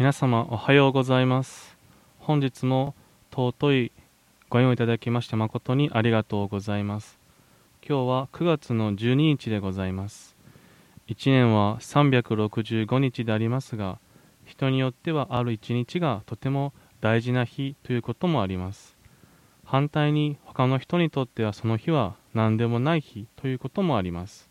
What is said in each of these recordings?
皆様おはようございます。本日も尊いご用いただきまして誠にありがとうございます。今日は9月の12日でございます。1年は365日でありますが人によってはある1日がとても大事な日ということもあります。反対に他の人にとってはその日は何でもない日ということもあります。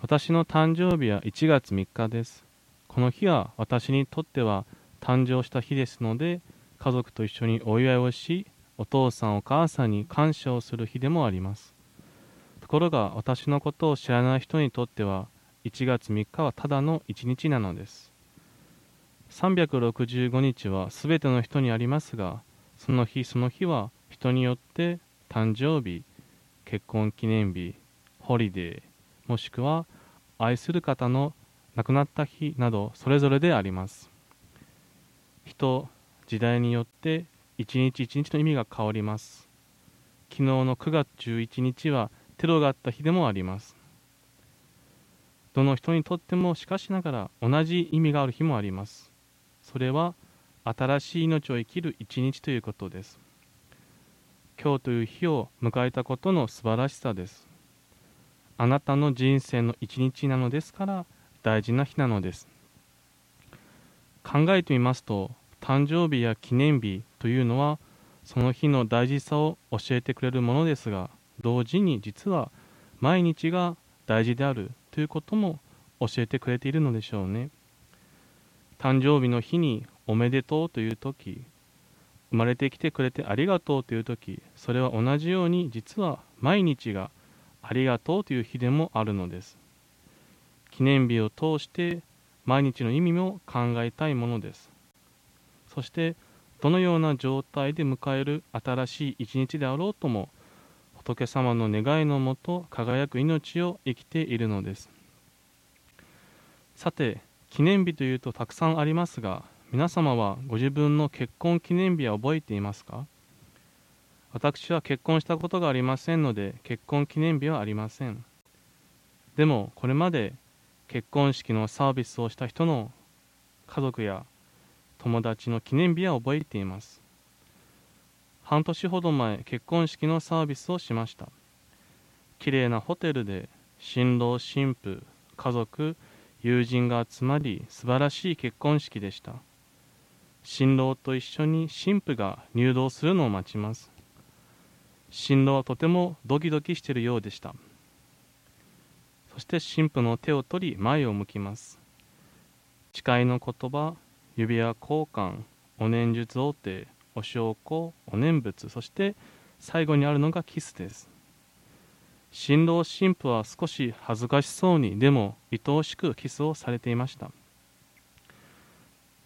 私の誕生日は1月3日です。この日は私にとっては誕生した日ですので家族と一緒にお祝いをしお父さんお母さんに感謝をする日でもあります。ところが私のことを知らない人にとっては1月3日はただの1日なのです。365日は全ての人にありますがその日その日は人によって誕生日結婚記念日ホリデーもしくは愛する方の亡くなった日などそれぞれであります。人時代によって一日一日の意味が変わります。昨日の9月11日はテロがあった日でもあります。どの人にとってもしかしながら同じ意味がある日もあります。それは新しい命を生きる一日ということです。今日という日を迎えたことの素晴らしさです。あなたの人生の一日なのですから大事な日なのです。考えてみますと誕生日や記念日というのはその日の大事さを教えてくれるものですが同時に実は毎日が大事であるということも教えてくれているのでしょうね。誕生日の日におめでとうという時生まれてきてくれてありがとうという時それは同じように実は毎日がありがとうという日でもあるのです。記念日を通して毎日の意味も考えたいものです。そしてどのような状態で迎える新しい一日であろうとも仏様の願いのもと輝く命を生きているのです。さて記念日というとたくさんありますが皆様はご自分の結婚記念日は覚えていますか？私は結婚したことがありませんので結婚記念日はありません。でもこれまで結婚式のサービスをした人の家族や友達の記念日は覚えています。半年ほど前結婚式のサービスをしました。綺麗なホテルで新郎新婦家族友人が集まり素晴らしい結婚式でした。新郎と一緒に新婦が入道するのを待ちます。新郎はとてもドキドキしているようでした。そして神父の手を取り前を向きます。誓いの言葉指輪交換お念術王帝お証拠お念仏そして最後にあるのがキスです。新郎新婦は少し恥ずかしそうにでも愛おしくキスをされていました。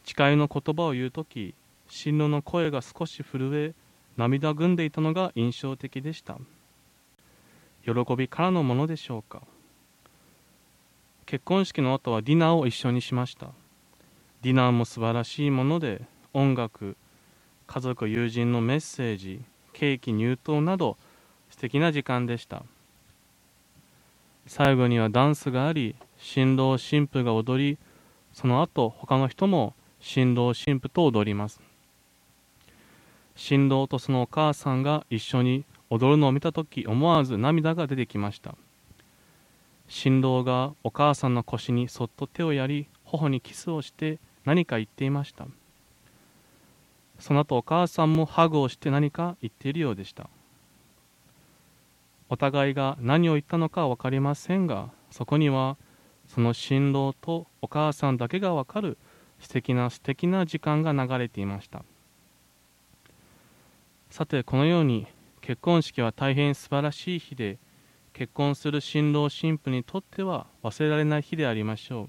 誓いの言葉を言う時新郎の声が少し震え涙ぐんでいたのが印象的でした。喜びからのものでしょうか。結婚式の後はディナーを一緒にしました。ディナーも素晴らしいもので音楽家族友人のメッセージケーキ入刀など素敵な時間でした。最後にはダンスがあり新郎新婦が踊りその後他の人も新郎新婦と踊ります。新郎とそのお母さんが一緒に踊るのを見た時思わず涙が出てきました。新郎がお母さんの腰にそっと手をやり頬にキスをして何か言っていました。その後お母さんもハグをして何か言っているようでした。お互いが何を言ったのか分かりませんがそこにはその新郎とお母さんだけが分かる素敵な素敵な時間が流れていました。さてこのように結婚式は大変素晴らしい日で結婚する新郎新婦にとっては忘れられない日でありましょう。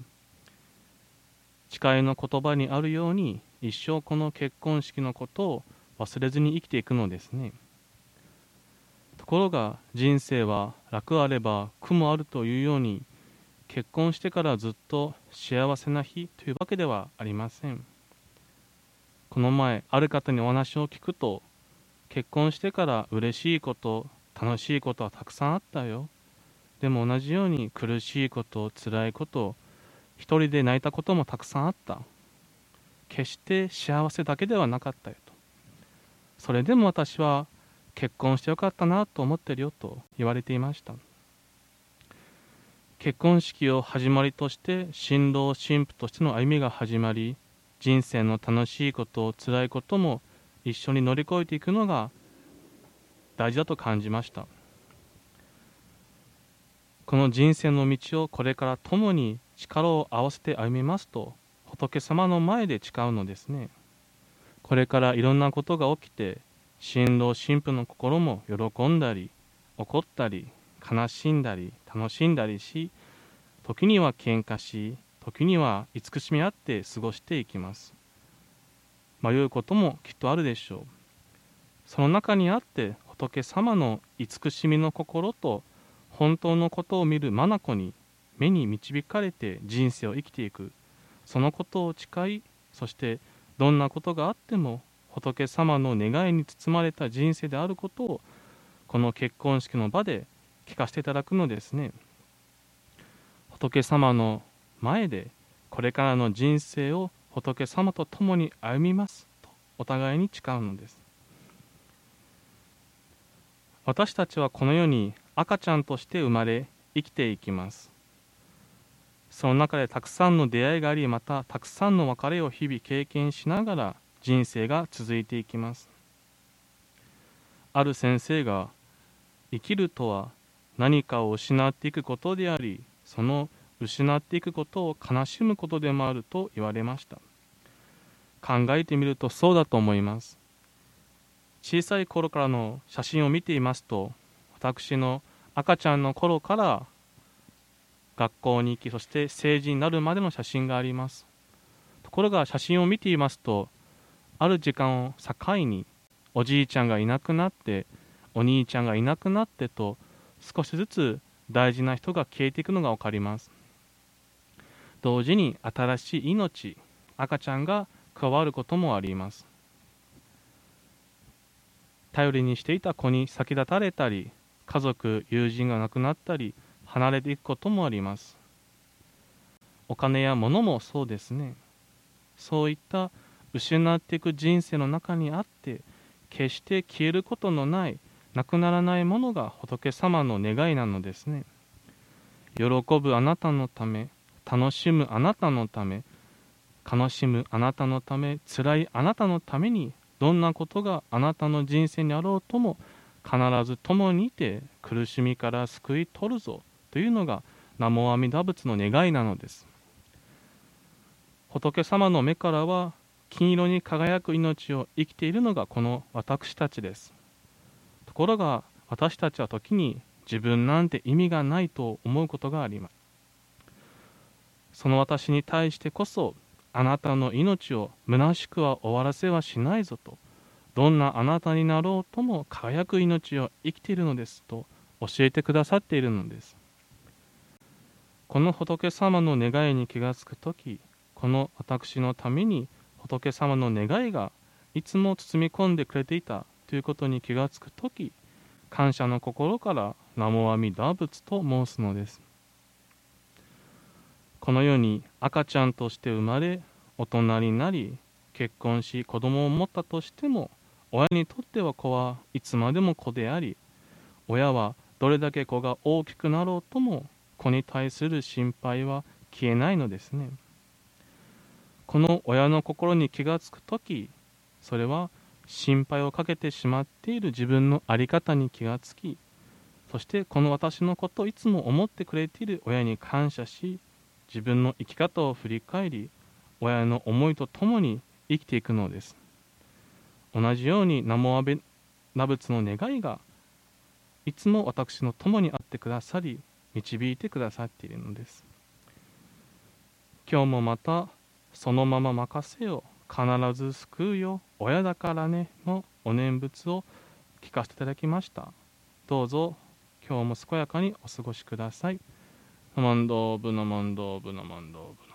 誓いの言葉にあるように一生この結婚式のことを忘れずに生きていくのですね。ところが人生は楽あれば苦もあるというように結婚してからずっと幸せな日というわけではありません。この前ある方にお話を聞くと結婚してから嬉しいこと楽しいことはたくさんあったよ。でも同じように苦しいこと辛いこと一人で泣いたこともたくさんあった。決して幸せだけではなかったよと。それでも私は結婚してよかったなと思ってるよと言われていました。結婚式を始まりとして新郎新婦としての歩みが始まり人生の楽しいこと辛いことも一緒に乗り越えていくのが大事だと感じました。この人生の道をこれから共に力を合わせて歩みますと仏様の前で誓うのですね。これからいろんなことが起きて新郎新婦の心も喜んだり怒ったり悲しんだり楽しんだりし時には喧嘩し時には慈しみ合って過ごしていきます。迷うこともきっとあるでしょう。その中にあって仏様の慈しみの心と本当のことを見る眼に目に導かれて人生を生きていく。そのことを誓いそしてどんなことがあっても仏様の願いに包まれた人生であることをこの結婚式の場で聞かせていただくのですね。仏様の前でこれからの人生を仏様と共に歩みますとお互いに誓うのです。私たちはこの世に赤ちゃんとして生まれ生きていきます。その中でたくさんの出会いがありまたたくさんの別れを日々経験しながら人生が続いていきます。ある先生が生きるとは何かを失っていくことでありその失っていくことを悲しむことでもあると言われました。考えてみるとそうだと思います。小さい頃からの写真を見ていますと私の赤ちゃんの頃から学校に行きそして成人になるまでの写真があります。ところが写真を見ていますとある時間を境におじいちゃんがいなくなってお兄ちゃんがいなくなってと少しずつ大事な人が消えていくのが分かります。同時に新しい命赤ちゃんが加わることもあります。頼りにしていた子に先立たれたり家族友人が亡くなったり離れていくこともあります。お金や物もそうですね。そういった失っていく人生の中にあって決して消えることのないなくならないものが仏様の願いなのですね。喜ぶあなたのため楽しむあなたのため悲しむあなたのため辛いあなたのためにどんなことがあなたの人生にあろうとも必ず共にいて苦しみから救い取るぞというのが南無阿弥陀仏の願いなのです。仏様の目からは金色に輝く命を生きているのがこの私たちです。ところが私たちは時に自分なんて意味がないと思うことがあります。その私に対してこそあなたの命を虚しくは終わらせはしないぞと。どんなあなたになろうとも輝く命を生きているのですと教えてくださっているのです。この仏様の願いに気がつく時この私のために仏様の願いがいつも包み込んでくれていたということに気がつく時感謝の心から南無阿弥陀仏と申すのです。この世に赤ちゃんとして生まれ大人になり結婚し子供を持ったとしても親にとっては子はいつまでも子であり親はどれだけ子が大きくなろうとも子に対する心配は消えないのですね。この親の心に気がつく時それは心配をかけてしまっている自分の在り方に気がつきそしてこの私のことをいつも思ってくれている親に感謝し自分の生き方を振り返り親の思いとともに生きていくのです。同じように南無阿弥陀仏の願いがいつも私の共にあってくださり導いてくださっているのです。今日もまたそのまま任せよ必ず救うよ親だからねのお念仏を聞かせていただきました。どうぞ今日も健やかにお過ごしください。マンドーブナマンドーブナマンドーブ